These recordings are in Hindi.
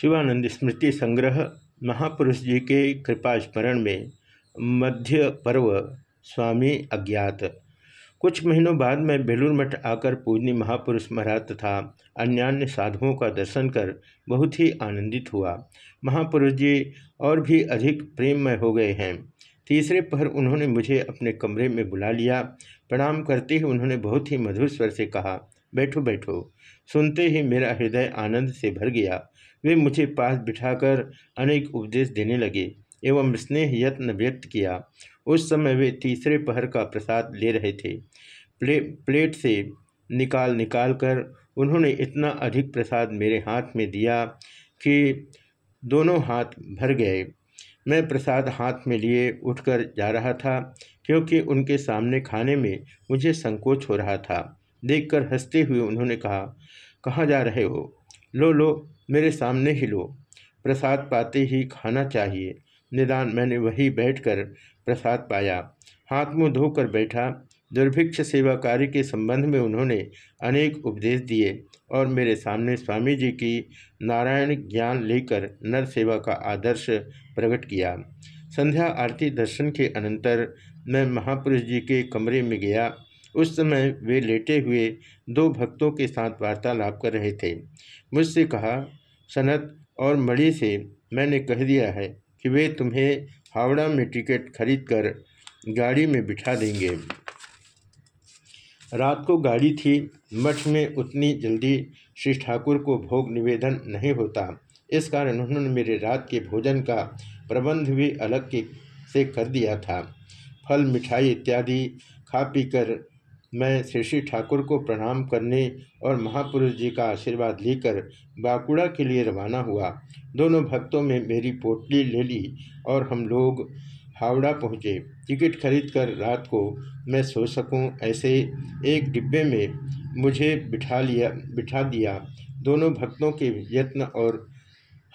शिवानंद स्मृति संग्रह महापुरुष जी के कृपा स्मरण में मध्य पर्व स्वामी अज्ञात। कुछ महीनों बाद मैं बेलूर मठ आकर पूजनी महापुरुष महाराज तथा अन्यान्य साधुओं का दर्शन कर बहुत ही आनंदित हुआ। महापुरुष जी और भी अधिक प्रेममय हो गए हैं। तीसरे पहर उन्होंने मुझे अपने कमरे में बुला लिया। प्रणाम करते ही उन्होंने बहुत ही मधुर स्वर से कहा, बैठो बैठो। सुनते ही मेरा हृदय आनंद से भर गया। वे मुझे पास बिठाकर अनेक उपदेश देने लगे एवं स्नेह यत्न व्यक्त किया। उस समय वे तीसरे पहर का प्रसाद ले रहे थे। प्ले, प्लेट से निकाल निकाल कर उन्होंने इतना अधिक प्रसाद मेरे हाथ में दिया कि दोनों हाथ भर गए। मैं प्रसाद हाथ में लिए उठकर जा रहा था क्योंकि उनके सामने खाने में मुझे संकोच हो रहा था। देखकर हँसते हुए उन्होंने कहा, कहाँ जा रहे हो? लो लो मेरे सामने ही लो। प्रसाद पाते ही खाना चाहिए। निदान मैंने वही बैठकर प्रसाद पाया। हाथ मुँह धोकर बैठा। दुर्भिक्ष सेवा कार्य के संबंध में उन्होंने अनेक उपदेश दिए और मेरे सामने स्वामी जी की नारायण ज्ञान लेकर नर सेवा का आदर्श प्रकट किया। संध्या आरती दर्शन के अनंतर मैं महापुरुष जी के कमरे में गया। उस समय वे लेटे हुए दो भक्तों के साथ वार्तालाप कर रहे थे। मुझसे कहा सनत और मणि से मैंने कह दिया है कि वे तुम्हें हावड़ा में टिकट खरीद कर गाड़ी में बिठा देंगे। रात को गाड़ी थी, मठ में उतनी जल्दी श्री ठाकुर को भोग निवेदन नहीं होता। इस कारण उन्होंने मेरे रात के भोजन का प्रबंध भी अलग के से कर दिया था। फल, मिठाई इत्यादि खा पीकर मैं श्री ठाकुर को प्रणाम करने और महापुरुष जी का आशीर्वाद लेकर बाकुड़ा के लिए रवाना हुआ। दोनों भक्तों में मेरी पोटली ले ली और हम लोग हावड़ा पहुँचे। टिकट खरीदकर रात को मैं सो सकूँ ऐसे एक डिब्बे में मुझे बिठा लिया, बिठा दिया। दोनों भक्तों के यत्न और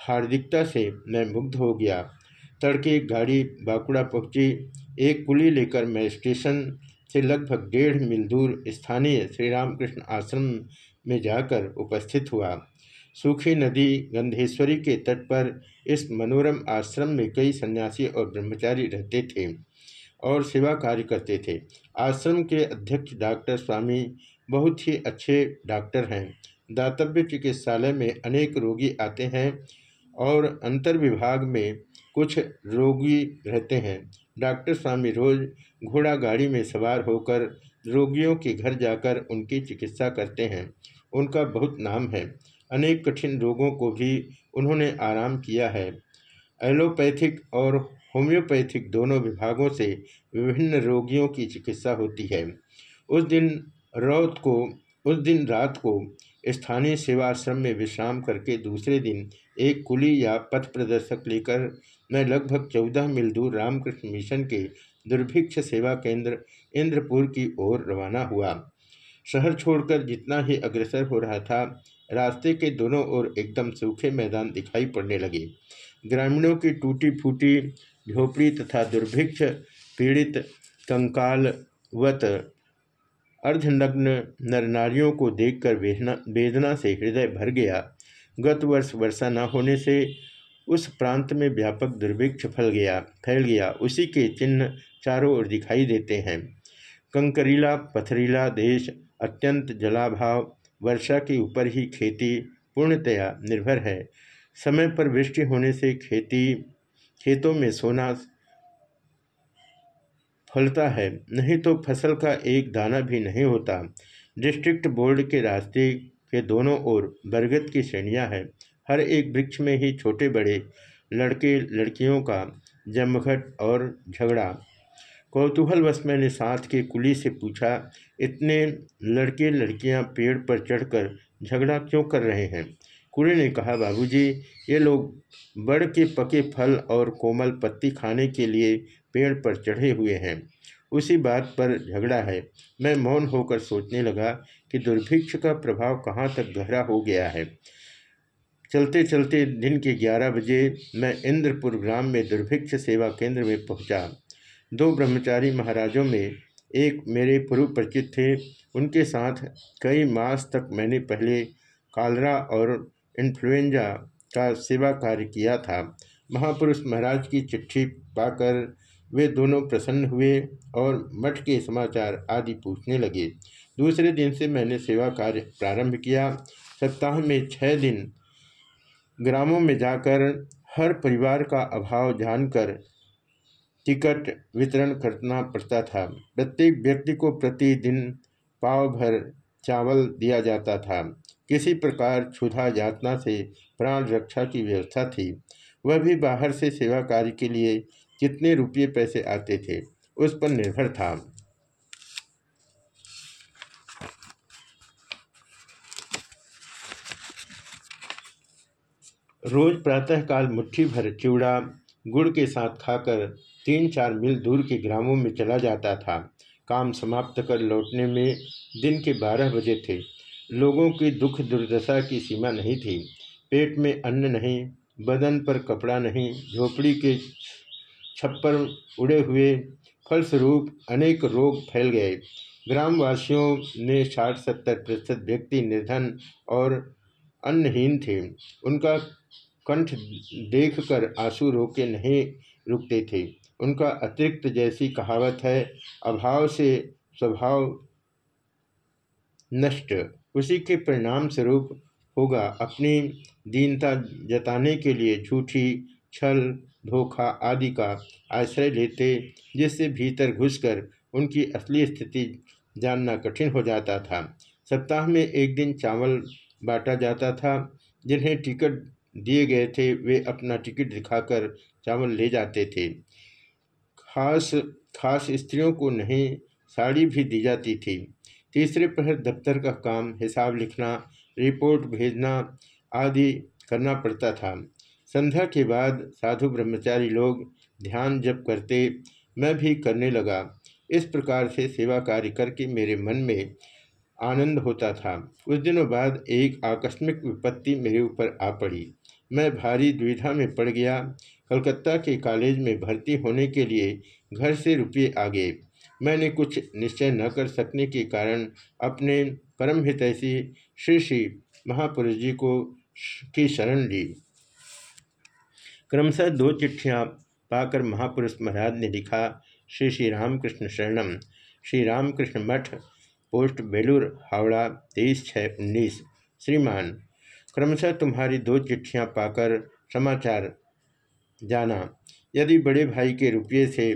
हार्दिकता से मैं मुग्ध हो गया। तड़के गाड़ी बाकुड़ा पहुँची। एक कुली लेकर मैं स्टेशन से लगभग डेढ़ मील दूर स्थानीय श्री रामकृष्ण आश्रम में जाकर उपस्थित हुआ। सूखी नदी गंधेश्वरी के तट पर इस मनोरम आश्रम में कई सन्यासी और ब्रह्मचारी रहते थे और सेवा कार्य करते थे। आश्रम के अध्यक्ष डॉक्टर स्वामी बहुत ही अच्छे डॉक्टर हैं। दातव्य चिकित्सालय में अनेक रोगी आते हैं और अंतर विभाग में कुछ रोगी रहते हैं। डॉक्टर स्वामी रोज घोड़ा गाड़ी में सवार होकर रोगियों के घर जाकर उनकी चिकित्सा करते हैं। उनका बहुत नाम है। अनेक कठिन रोगों को भी उन्होंने आराम किया है। एलोपैथिक और होम्योपैथिक दोनों विभागों से विभिन्न रोगियों की चिकित्सा होती है। उस दिन रात को, उस दिन रात को स्थानीय सेवाश्रम में विश्राम करके दूसरे दिन एक कुली या पथ प्रदर्शक लेकर मैं लगभग चौदह मील दूर रामकृष्ण मिशन के दुर्भिक्ष सेवा केंद्र इंद्रपुर की ओर रवाना हुआ। शहर छोड़कर जितना ही अग्रसर हो रहा था, रास्ते के दोनों ओर एकदम सूखे मैदान दिखाई पड़ने लगे। ग्रामीणों की टूटी फूटी झोपड़ी तथा दुर्भिक्ष, पीड़ित कंकाल वत अर्धनग्न नरनारियों को देखकर वेदना वेदना से हृदय भर गया। गत वर्ष वर्षा न होने से उस प्रांत में व्यापक दुर्भिक्ष फैल गया फैल गया। उसी के चिन्ह चारों ओर दिखाई देते हैं। कंकरीला, पथरीला देश अत्यंत जलाभाव, वर्षा के ऊपर ही खेती पूर्णतया निर्भर है। समय पर वृष्टि होने से खेती, खेतों में सोना फलता है। नहीं तो फ़सल का एक दाना भी नहीं होता। डिस्ट्रिक्ट बोर्ड के रास्ते के दोनों ओर बरगद की श्रेणियाँ हैं। हर एक वृक्ष में ही छोटे बड़े लड़के लड़कियों का जमघट और झगड़ा। कौतूहलवश मैंने साथ के कुली से पूछा, इतने लड़के लड़कियाँ पेड़ पर चढ़कर झगड़ा क्यों कर रहे हैं? कुली ने कहा, बाबूजी, ये लोग बड़ के पके फल और कोमल पत्ती खाने के लिए पेड़ पर चढ़े हुए हैं। उसी बात पर झगड़ा है। मैं मौन होकर सोचने लगा कि दुर्भिक्ष का प्रभाव कहाँ तक गहरा हो गया है। चलते चलते दिन के ग्यारह बजे मैं इंद्रपुर ग्राम में दुर्भिक्ष सेवा केंद्र में पहुँचा। दो ब्रह्मचारी महाराजों में एक मेरे पूर्व परिचित थे। उनके साथ कई मास तक मैंने पहले कालरा और इन्फ्लुएंजा का सेवा कार्य किया था। महापुरुष महाराज की चिट्ठी पाकर वे दोनों प्रसन्न हुए और मठ के समाचार आदि पूछने लगे। दूसरे दिन से मैंने सेवा कार्य प्रारंभ किया। सप्ताह में छः दिन ग्रामों में जाकर हर परिवार का अभाव जानकर टिकट वितरण करना पड़ता था। प्रत्येक व्यक्ति को प्रतिदिन पाव भर चावल दिया जाता था। किसी प्रकार क्षुधा यातना से प्राण रक्षा की व्यवस्था थी। वह भी बाहर से सेवा कार्य के लिए कितने रुपये पैसे आते थे, उस पर निर्भर था। रोज प्रातःकाल मुट्ठी भर चिवड़ा गुड़ के साथ खाकर तीन चार मील दूर के ग्रामों में चला जाता था। काम समाप्त कर लौटने में दिन के बारह बजे थे। लोगों की दुख दुर्दशा की सीमा नहीं थी। पेट में अन्न नहीं, बदन पर कपड़ा नहीं, झोपड़ी के छप्पर उड़े हुए फलस्वरूप अनेक रोग फैल गए। ग्रामवासियों ने साठ सत्तर प्रतिशत व्यक्ति निर्धन और अन्नहीन थे। उनका कंठ देखकर आँसू रोके नहीं रुकते थे। उनका अतिरिक्त जैसी कहावत है, अभाव से स्वभाव नष्ट। उसी के परिणाम स्वरूप होगा अपनी दीनता जताने के लिए झूठी, छल, धोखा आदि का आश्रय लेते, जिससे भीतर घुसकर उनकी असली स्थिति जानना कठिन हो जाता था। सप्ताह में एक दिन चावल बांटा जाता था, जिन्हें टिकट दिए गए थे, वे अपना टिकट दिखाकर चावल ले जाते थे। खास खास स्त्रियों को नहीं, साड़ी भी दी जाती थी। तीसरे पहर दफ्तर का काम, हिसाब लिखना रिपोर्ट भेजना आदि करना पड़ता था। संध्या के बाद साधु ब्रह्मचारी लोग ध्यान जप करते, मैं भी करने लगा। इस प्रकार से सेवा कार्य करके मेरे मन में आनंद होता था। कुछ दिनों बाद एक आकस्मिक विपत्ति मेरे ऊपर आ पड़ी। मैं भारी दुविधा में पड़ गया। कलकत्ता के कॉलेज में भर्ती होने के लिए घर से रुपये आ गए मैंने कुछ निश्चय न कर सकने के कारण अपने परम हितैषी श्री श्री महापुरुष जी को की शरण ली। क्रमशः दो चिट्ठियाँ पाकर महापुरुष महाराज ने लिखा, श्री श्री रामकृष्ण शरणम। श्री रामकृष्ण मठ, पोस्ट बेलूर, हावड़ा, तेईस छः उन्नीस। श्रीमान क्रमशः तुम्हारी दो चिट्ठियाँ पाकर समाचार जाना। यदि बड़े भाई के रुपये से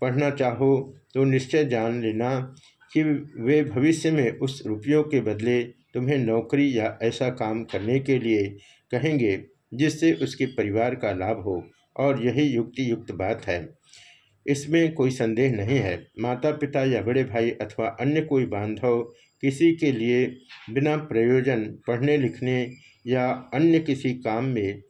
पढ़ना चाहो तो निश्चय जान लेना कि वे भविष्य में उस रुपयों के बदले तुम्हें नौकरी या ऐसा काम करने के लिए कहेंगे, जिससे उसके परिवार का लाभ हो। और यही युक्ति युक्त बात है। इसमें कोई संदेह नहीं है। माता पिता या बड़े भाई अथवा अन्य कोई बांधव किसी के लिए बिना प्रयोजन पढ़ने लिखने या अन्य किसी काम में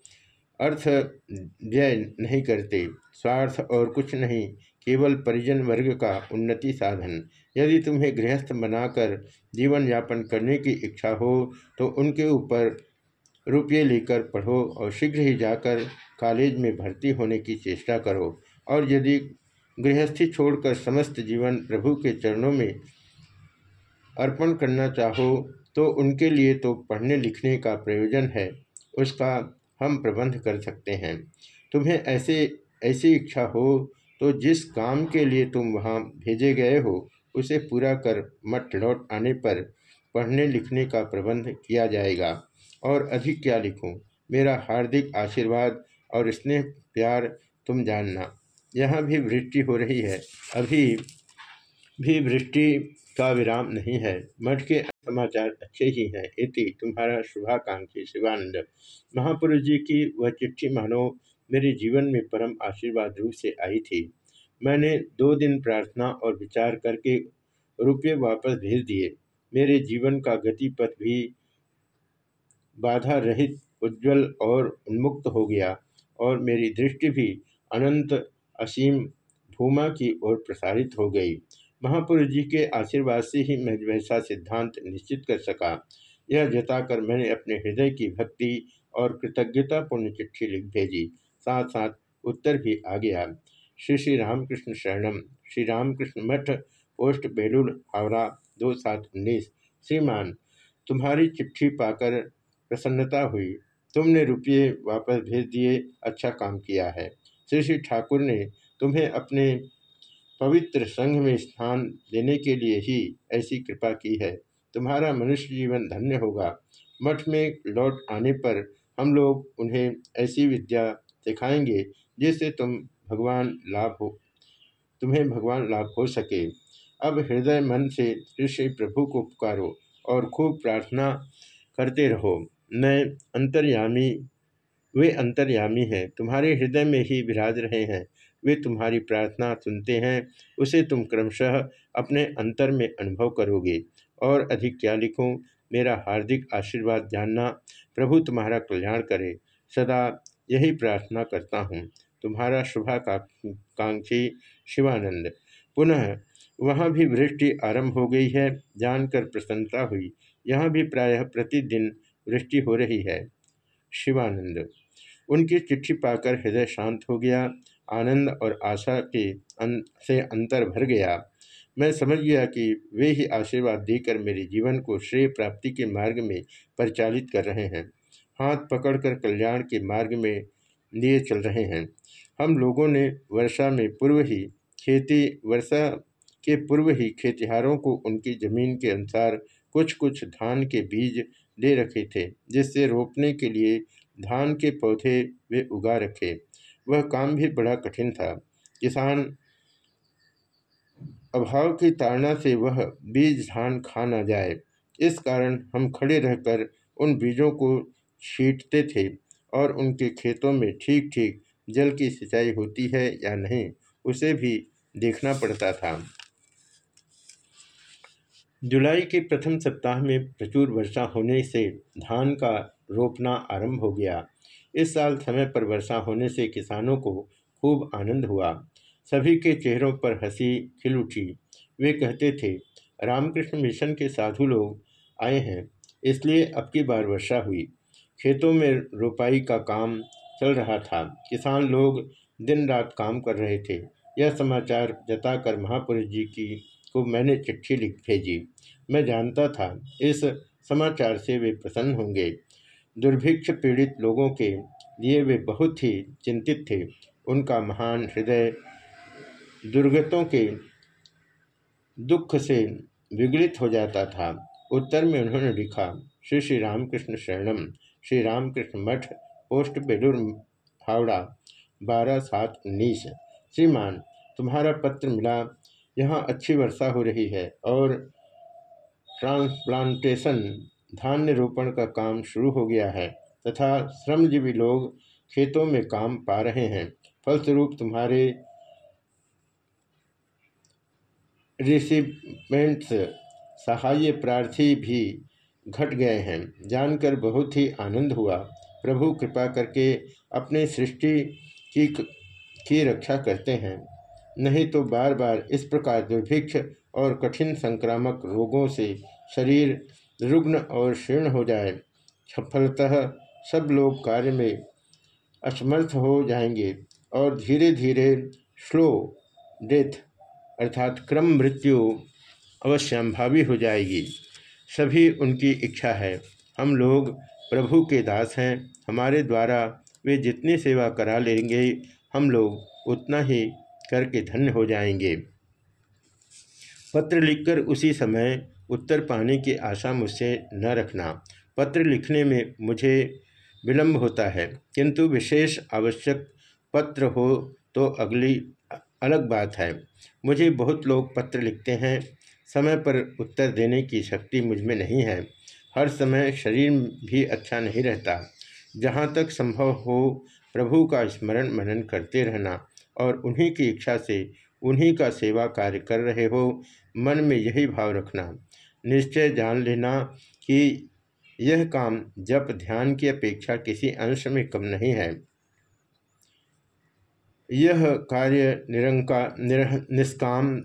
अर्थ व्यय नहीं करते। स्वार्थ और कुछ नहीं, केवल परिजन वर्ग का उन्नति साधन। यदि तुम्हें गृहस्थ बनाकर जीवन यापन करने की इच्छा हो तो उनके ऊपर रुपये लेकर पढ़ो और शीघ्र ही जाकर कॉलेज में भर्ती होने की चेष्टा करो। और यदि गृहस्थी छोड़कर समस्त जीवन प्रभु के चरणों में अर्पण करना चाहो तो उनके लिए तो पढ़ने लिखने का प्रयोजन है, उसका हम प्रबंध कर सकते हैं। तुम्हें ऐसे, ऐसी इच्छा हो तो जिस काम के लिए तुम वहाँ भेजे गए हो, उसे पूरा कर मठ लौट आने पर पढ़ने लिखने का प्रबंध किया जाएगा। और अधिक क्या लिखूं? मेरा हार्दिक आशीर्वाद और स्नेह, प्यार तुम जानना। यहाँ भी वृष्टि हो रही है। अभी भी वृष्टि का विराम नहीं है। मठ के समाचार अच्छे ही हैं। इति तुम्हारा शुभाकांक्षी शिवानंद। महापुरुष जी की वह चिट्ठी मानो मेरे जीवन में परम आशीर्वाद रूप से आई थी। मैंने दो दिन प्रार्थना और विचार करके रुपये वापस भेज दिए। मेरे जीवन का गति पथ भी बाधा रहित उज्जवल और उन्मुक्त हो गया और मेरी दृष्टि भी अनंत असीम भूमा की ओर प्रसारित हो गई। महापुरुष जी के आशीर्वाद से ही मैं वैसा सिद्धांत निश्चित कर सका। यह जताकर मैंने अपने हृदय की भक्ति और कृतज्ञतापूर्ण चिट्ठी लिख भेजी। साथ साथ उत्तर भी आ गया। श्री श्री रामकृष्ण शरणम। श्री रामकृष्ण मठ, पोस्ट बेलूर, हावड़ा, दो सात उन्नीस। श्रीमान, तुम्हारी चिट्ठी पाकर प्रसन्नता हुई। तुमने रुपये वापस भेज दिए। अच्छा काम किया है। श्री श्री ठाकुर ने तुम्हें अपने पवित्र संघ में स्थान देने के लिए ही ऐसी कृपा की है। तुम्हारा मनुष्य जीवन धन्य होगा। मठ में लौट आने पर हम लोग उन्हें ऐसी विद्या सिखाएँगे जिससे तुम भगवान लाभ हो, तुम्हें भगवान लाभ हो सके। अब हृदय मन से श्री प्रभु को पुकारो और खूब प्रार्थना करते रहो। मैं अंतर्यामी, वे अंतर्यामी हैं। तुम्हारे हृदय में ही विराज रहे हैं। वे तुम्हारी प्रार्थना सुनते हैं, उसे तुम क्रमशः अपने अंतर में अनुभव करोगे। और अधिक क्या लिखूँ, मेरा हार्दिक आशीर्वाद जानना प्रभु तुम्हारा कल्याण करे। सदा यही प्रार्थना करता हूँ। तुम्हारा शुभाकांक्षी शिवानंद। पुनः वहाँ भी वृष्टि आरंभ हो गई है, जानकर प्रसन्नता हुई। यहाँ भी प्रायः प्रतिदिन वृष्टि हो रही है। शिवानंद। उनकी चिट्ठी पाकर हृदय शांत हो गया। आनंद और आशा के अं, से अंतर भर गया। मैं समझ गया कि वे ही आशीर्वाद देकर मेरे जीवन को श्रेय प्राप्ति के मार्ग में परिचालित कर रहे हैं। हाथ पकड़कर कल्याण के मार्ग में लिए चल रहे हैं। हम लोगों ने वर्षा में पूर्व ही खेती वर्षा के पूर्व ही खेतिहारों को उनकी ज़मीन के अनुसार कुछ कुछ धान के बीज दे रखे थे जिससे रोपने के लिए धान के पौधे वे उगा रखे। वह काम भी बड़ा कठिन था। किसान अभाव की ताड़ना से वह बीज धान खा न जाए। इस कारण हम खड़े रहकर उन बीजों को छींटते थे और उनके खेतों में ठीक ठीक जल की सिंचाई होती है या नहीं, उसे भी देखना पड़ता था। जुलाई के प्रथम सप्ताह में प्रचुर वर्षा होने से धान का रोपना आरंभ हो गया। इस साल समय पर वर्षा होने से किसानों को खूब आनंद हुआ। सभी के चेहरों पर हँसी, खिल उठी। वे कहते थे, रामकृष्ण मिशन के साधु लोग आए हैं, इसलिए अब की बार वर्षा हुई। खेतों में रोपाई का काम चल रहा था। किसान लोग दिन रात काम कर रहे थे। यह समाचार जताकर महापुरुष जी की को मैंने चिट्ठी लिख भेजी। मैं जानता था, इस समाचार से वे प्रसन्न होंगे। दुर्भिक्ष पीड़ित लोगों के लिए वे बहुत ही चिंतित थे। उनका महान हृदय दुर्गतों के दुख से विगलित हो जाता था। उत्तर में उन्होंने लिखा, श्री श्री रामकृष्ण शरणम, श्री रामकृष्ण मठ, पोस्ट बेलूर, हावड़ा, बारह सात उन्नीस। श्रीमान, तुम्हारा पत्र मिला, यहाँ अच्छी वर्षा हो रही है और ट्रांसप्लांटेशन धान्य रोपण का काम शुरू हो गया है तथा श्रमजीवी लोग खेतों में काम पा रहे हैं। फलस्वरूप तुम्हारे रिसिपेंट्स सहाय प्रार्थी भी घट गए हैं। जानकर बहुत ही आनंद हुआ। प्रभु कृपा करके अपने सृष्टि की की रक्षा करते हैं। नहीं तो बार बार इस प्रकार दुर्भिक्ष और कठिन संक्रामक रोगों से शरीर रुग्ण और शीर्ण हो जाए। सफलतः सब लोग कार्य में असमर्थ हो जाएँगे और धीरे धीरे स्लो डेथ अर्थात क्रम मृत्यु अवश्यंभावी हो जाएगी। सभी उनकी इच्छा है। हम लोग प्रभु के दास हैं। हमारे द्वारा वे जितनी सेवा करा लेंगे, हम लोग उतना ही करके धन्य हो जाएँगे। पत्र लिखकर उसी समय उत्तर पाने की आशा मुझसे न रखना। पत्र लिखने में मुझे विलम्ब होता है, किंतु विशेष आवश्यक पत्र हो तो अगली अलग बात है। मुझे बहुत लोग पत्र लिखते हैं, समय पर उत्तर देने की शक्ति मुझमें नहीं है। हर समय शरीर भी अच्छा नहीं रहता। जहाँ तक संभव हो, प्रभु का स्मरण मनन करते रहना और उन्हीं की इच्छा से उन्हीं का सेवा कार्य कर रहे हो। मन में यही भाव रखना। निश्चय जान लेना कि यह काम जप ध्यान की अपेक्षा किसी अंश में कम नहीं है। यह कार्य निरंका निर, निष्काम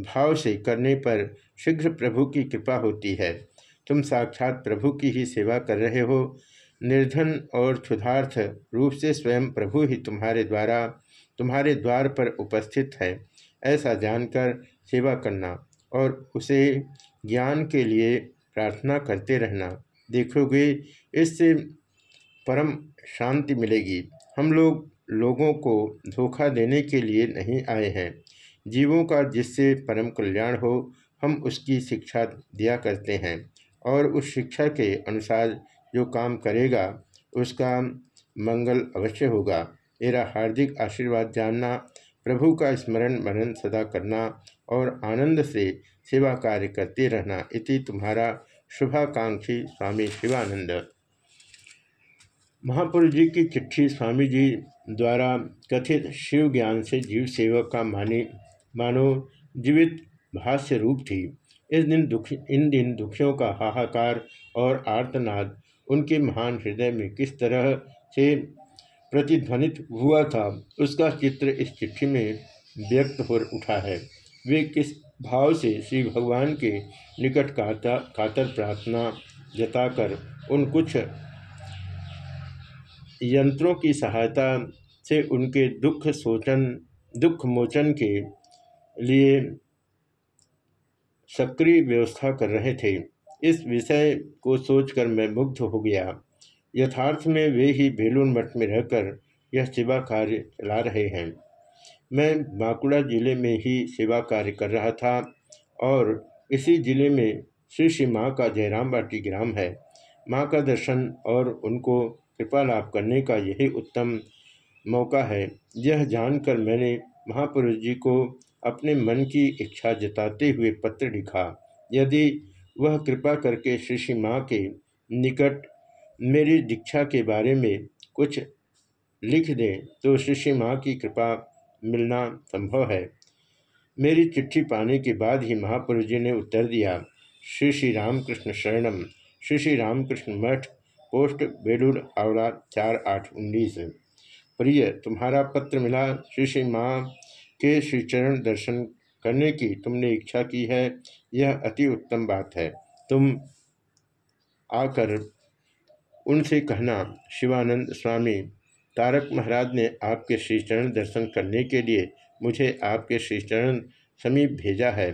भाव से करने पर शीघ्र प्रभु की कृपा होती है। तुम साक्षात प्रभु की ही सेवा कर रहे हो। निर्धन और क्षुधार्थ रूप से स्वयं प्रभु ही तुम्हारे द्वारा तुम्हारे द्वार पर उपस्थित है, ऐसा जानकर सेवा करना और उसे ज्ञान के लिए प्रार्थना करते रहना। देखोगे, इससे परम शांति मिलेगी। हम लोग लोगों को धोखा देने के लिए नहीं आए हैं। जीवों का जिससे परम कल्याण हो, हम उसकी शिक्षा दिया करते हैं और उस शिक्षा के अनुसार जो काम करेगा, उसका मंगल अवश्य होगा। मेरा हार्दिक आशीर्वाद जानना, प्रभु का स्मरण मनन सदा करना और आनंद से सेवा कार्य करते रहना, इति तुम्हारा शुभाकांक्षी स्वामी शिवानंद। महापुरुष जी की चिट्ठी स्वामी जी द्वारा कथित शिव ज्ञान से जीव सेवक का मानी, मानो जीवित भाष्य रूप थी। इस दिन दुख, इन दिन दुखियों का हाहाकार और आर्तनाद उनके महान हृदय में किस तरह से प्रतिध्वनित हुआ था। उसका चित्र इस चिट्ठी में व्यक्त हो उठा है। वे किस भाव से श्री भगवान के निकट कातर कातर प्रार्थना जताकर उन कुछ यंत्रों की सहायता से उनके दुख सोचन, दुख मोचन के लिए सक्रिय व्यवस्था कर रहे थे। इस विषय को सोचकर मैं मुग्ध हो गया। यथार्थ में वे ही बेलून मठ में रहकर यह सेवा कार्य चला रहे हैं। मैं बांकुड़ा ज़िले में ही सेवा कार्य कर रहा था और इसी ज़िले में श्री श्री माँ का जयराम बाटी ग्राम है। माँ का दर्शन और उनको कृपा लाभ करने का यही उत्तम मौका है। यह जानकर मैंने महापुरुष जी को अपने मन की इच्छा जताते हुए पत्र लिखा। यदि वह कृपा करके श्री श्री माँ के निकट मेरी दीक्षा के बारे में कुछ लिख दें तो श्री माँ की कृपा मिलना संभव है। मेरी चिट्ठी पाने के बाद ही महापुरुष जी ने उत्तर दिया, श्री श्री रामकृष्ण शरणम। श्री श्री रामकृष्ण मठ, पोस्ट बेलूर, हावड़ा, चार आठ उन्नीस। प्रिय, तुम्हारा पत्र मिला। श्री श्री माँ के श्री चरण दर्शन करने की तुमने इच्छा की है, यह अति उत्तम बात है। तुम आकर उनसे कहना, शिवानंद स्वामी, तारक महाराज ने आपके श्रीचरण दर्शन करने के लिए मुझे आपके श्रीचरण समीप भेजा है।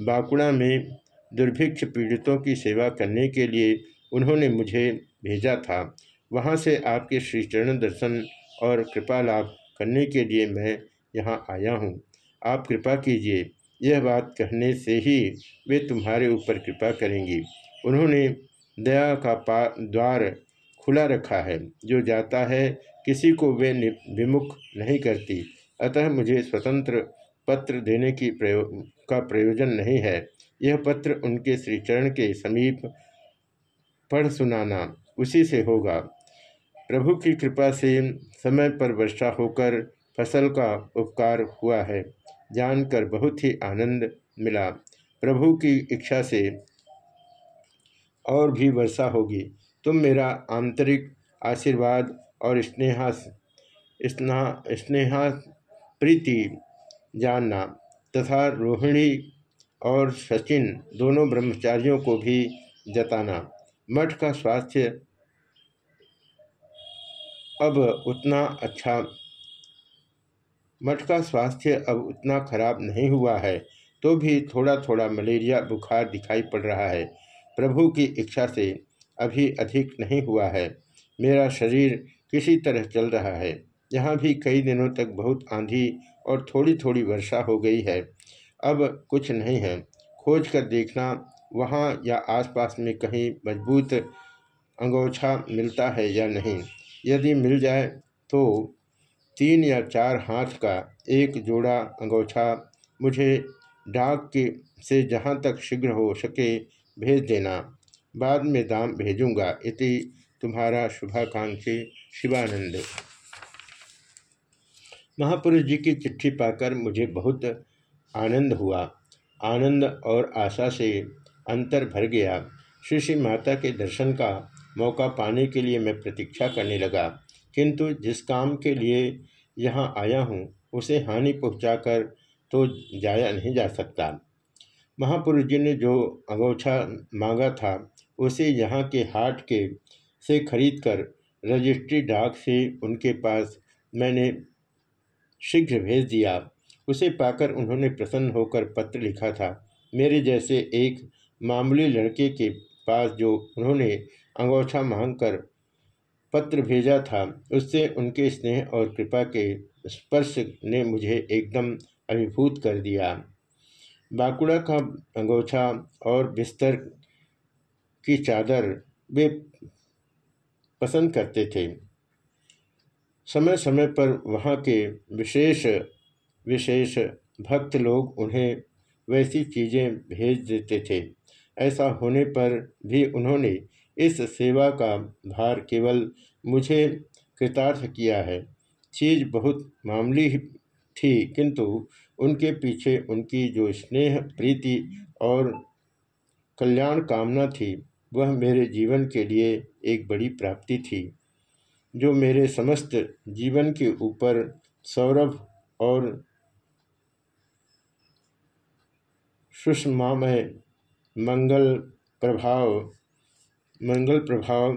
बांकुड़ा में दुर्भिक्ष पीड़ितों की सेवा करने के लिए उन्होंने मुझे भेजा था। वहाँ से आपके श्रीचरण दर्शन और कृपा लाभ करने के लिए मैं यहाँ आया हूँ। आप कृपा कीजिए। यह बात कहने से ही वे तुम्हारे ऊपर कृपा करेंगी। उन्होंने दया का पा, द्वार खुला रखा है, जो जाता है, किसी को वे विमुख नहीं करती। अतः मुझे स्वतंत्र पत्र देने की प्रयो, का प्रयोजन नहीं है। यह पत्र उनके श्रीचरण के समीप पढ़ सुनाना उसी से होगा। प्रभु की कृपा से समय पर वर्षा होकर फ़सल का उपकार हुआ है। जानकर बहुत ही आनंद मिला। प्रभु की इच्छा से और भी वर्षा होगी। तुम मेरा आंतरिक आशीर्वाद और स्नेहा स्नेहा स्नेहा प्रीति जानना तथा रोहिणी और सचिन दोनों ब्रह्मचारियों को भी जताना। मठ का स्वास्थ्य अब उतना अच्छा मठ का स्वास्थ्य अब उतना खराब नहीं हुआ है तो भी थोड़ा थोड़ा मलेरिया बुखार दिखाई पड़ रहा है। प्रभु की इच्छा से अभी अधिक नहीं हुआ है। मेरा शरीर किसी तरह चल रहा है। यहाँ भी कई दिनों तक बहुत आंधी और थोड़ी थोड़ी वर्षा हो गई है। अब कुछ नहीं है। खोज कर देखना, वहाँ या आसपास में कहीं मज़बूत अंगोछा मिलता है या नहीं। यदि मिल जाए तो तीन या चार हाथ का एक जोड़ा अंगोछा मुझे डाक के से जहाँ तक शीघ्र हो सके भेज देना। बाद में दाम भेजूँगा। इति तुम्हारा शुभाकांक्षी शिवानंद। महापुरुष जी की चिट्ठी पाकर मुझे बहुत आनंद हुआ। आनंद और आशा से अंतर भर गया। श्री श्री माता के दर्शन का मौका पाने के लिए मैं प्रतीक्षा करने लगा। किंतु जिस काम के लिए यहाँ आया हूँ, उसे हानि पहुँचाकर तो जाया नहीं जा सकता। महापुरुष जी ने जो अंगोछा मांगा था उसे यहाँ के हाट के से खरीदकर रजिस्ट्री डाक से उनके पास मैंने शीघ्र भेज दिया। उसे पाकर उन्होंने प्रसन्न होकर पत्र लिखा था। मेरे जैसे एक मामूली लड़के के पास जो उन्होंने अंगोछा मांग कर पत्र भेजा था, उससे उनके स्नेह और कृपा के स्पर्श ने मुझे एकदम अभिभूत कर दिया। बाकुड़ा का अंगोछा और बिस्तर की चादर वे पसंद करते थे। समय समय पर वहाँ के विशेष विशेष भक्त लोग उन्हें वैसी चीज़ें भेज देते थे। ऐसा होने पर भी उन्होंने इस सेवा का भार केवल मुझे कृतार्थ किया है। चीज़ बहुत मामूली थी, किंतु उनके पीछे उनकी जो स्नेह, प्रीति और कल्याण कामना थी वह मेरे जीवन के लिए एक बड़ी प्राप्ति थी, जो मेरे समस्त जीवन के ऊपर सौरभ और सुषमामय मंगल प्रभाव मंगल प्रभाव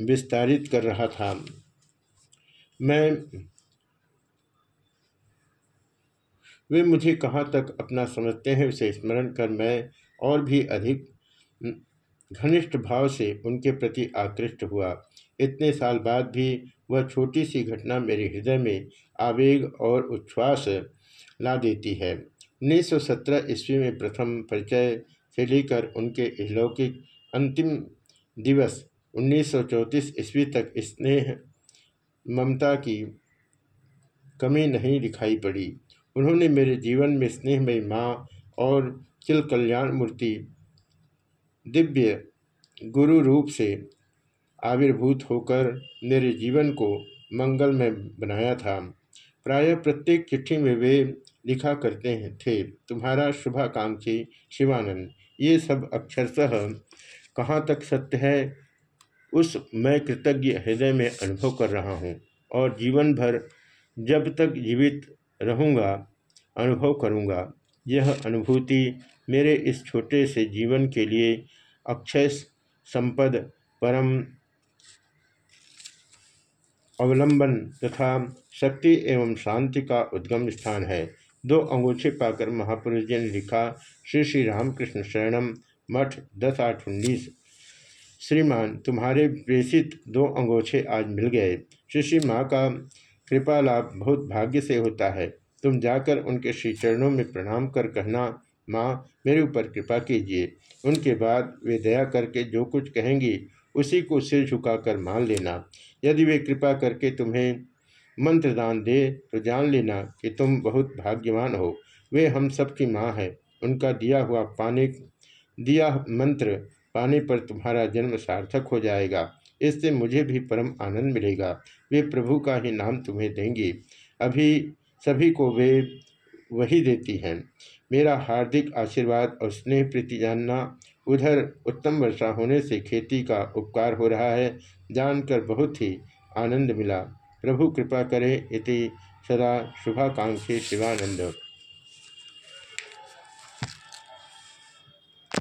विस्तारित कर रहा था। मैं, वे मुझे कहाँ तक अपना समझते हैं, उसे स्मरण कर मैं और भी अधिक घनिष्ठ भाव से उनके प्रति आकृष्ट हुआ। इतने साल बाद भी वह छोटी सी घटना मेरे हृदय में आवेग और उच्छ्वास ला देती है। 1917 ईस्वी में प्रथम परिचय से लेकर उनके अलौकिक अंतिम दिवस 1934 ईस्वी तक स्नेह, ममता की कमी नहीं दिखाई पड़ी। उन्होंने मेरे जीवन में स्नेहमयी माँ और चिल कल्याण मूर्ति दिव्य गुरु रूप से आविर्भूत होकर मेरे जीवन को मंगल में बनाया था। प्रायः प्रत्येक चिट्ठी में वे लिखा करते हैं, थे। तुम्हारा शुभाकांक्षी शिवानंद, ये सब अक्षरशः कहाँ तक सत्य है, उस मैं कृतज्ञ हृदय में अनुभव कर रहा हूँ और जीवन भर जब तक जीवित रहूँगा, अनुभव करूँगा, यह अनुभूति मेरे इस छोटे से जीवन के लिए अक्षय संपद, परम अवलंबन तथा शक्ति एवं शांति का उद्गम स्थान है। दो अंगूठे पाकर महापुरुष जी ने लिखा, श्री श्री रामकृष्ण शरणम, मठ दस आठ उन्नीस। श्रीमान, तुम्हारे प्रेषित दो अंगोछे आज मिल गए। श्री श्री माँ का कृपा लाभ बहुत भाग्य से होता है। तुम जाकर उनके श्री चरणों में प्रणाम कर कहना माँ, मेरे ऊपर कृपा कीजिए। उनके बाद वे दया करके जो कुछ कहेंगी, उसी को सिर झुकाकर मान लेना। यदि वे कृपा करके तुम्हें मंत्र दान दे तो जान लेना कि तुम बहुत भाग्यवान हो। वे हम सबकी माँ है। उनका दिया हुआ पाने, दिया मंत्र पाने पर तुम्हारा जन्म सार्थक हो जाएगा। इससे मुझे भी परम आनंद मिलेगा। वे प्रभु का ही नाम तुम्हें देंगी। अभी सभी को वे वही देती हैं। मेरा हार्दिक आशीर्वाद और स्नेह प्रीति जानना उधर उत्तम वर्षा होने से खेती का उपकार हो रहा है, जानकर बहुत ही आनंद मिला। प्रभु कृपा करें, इति सदा शुभाकांक्षी शिवानंद।